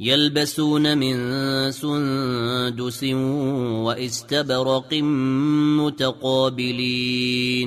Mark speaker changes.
Speaker 1: يلبسون من سندس وإستبرق متقابلين.